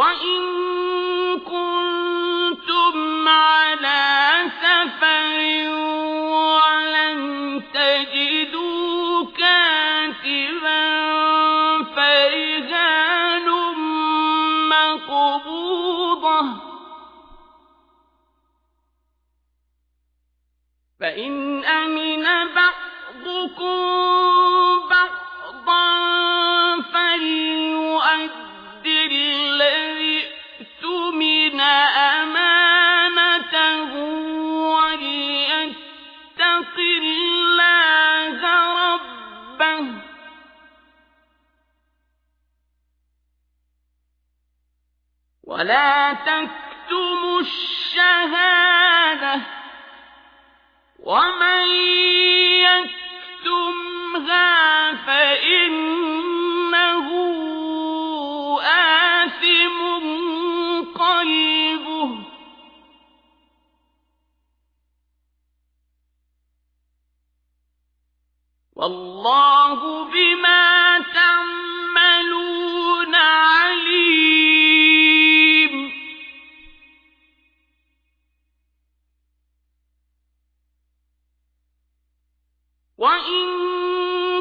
وإن كنتم على سفر تجدوا كاتبا مقبوضة فإن أمن بعضكم ولا تكتموا الشهادة ومن يكتمها فإنه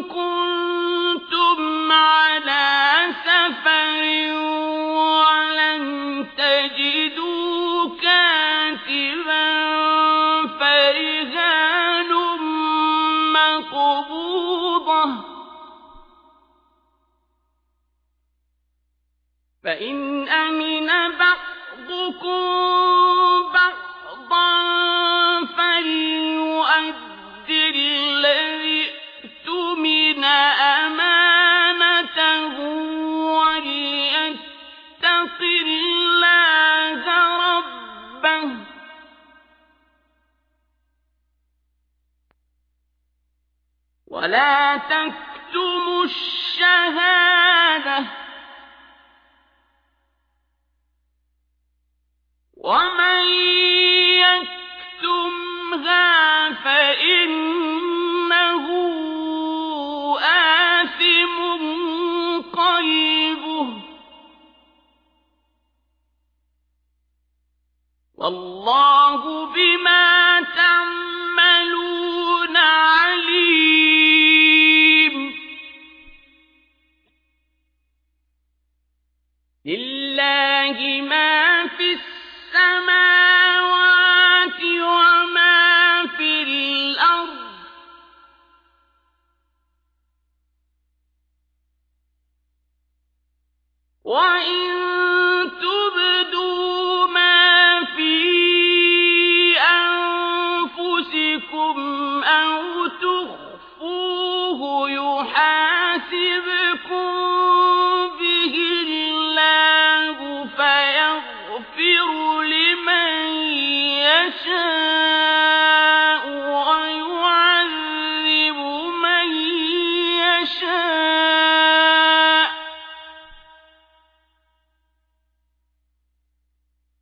كنتم على سفر تجدوا كاتبا مقبوضة. فإن أمن بعضكم ولا تكتموا الشهادة ومن يكتمها فإنه آثم قلبه والله بما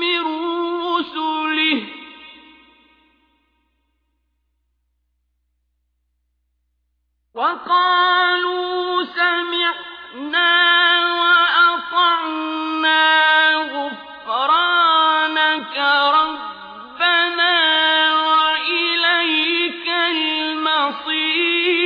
من رسله. وقالوا سمعنا وأطعنا غفرانك ربنا وإليك المصير.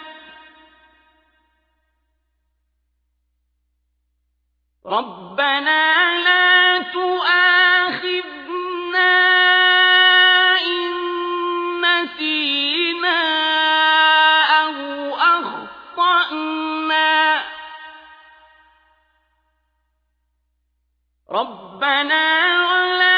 ربنا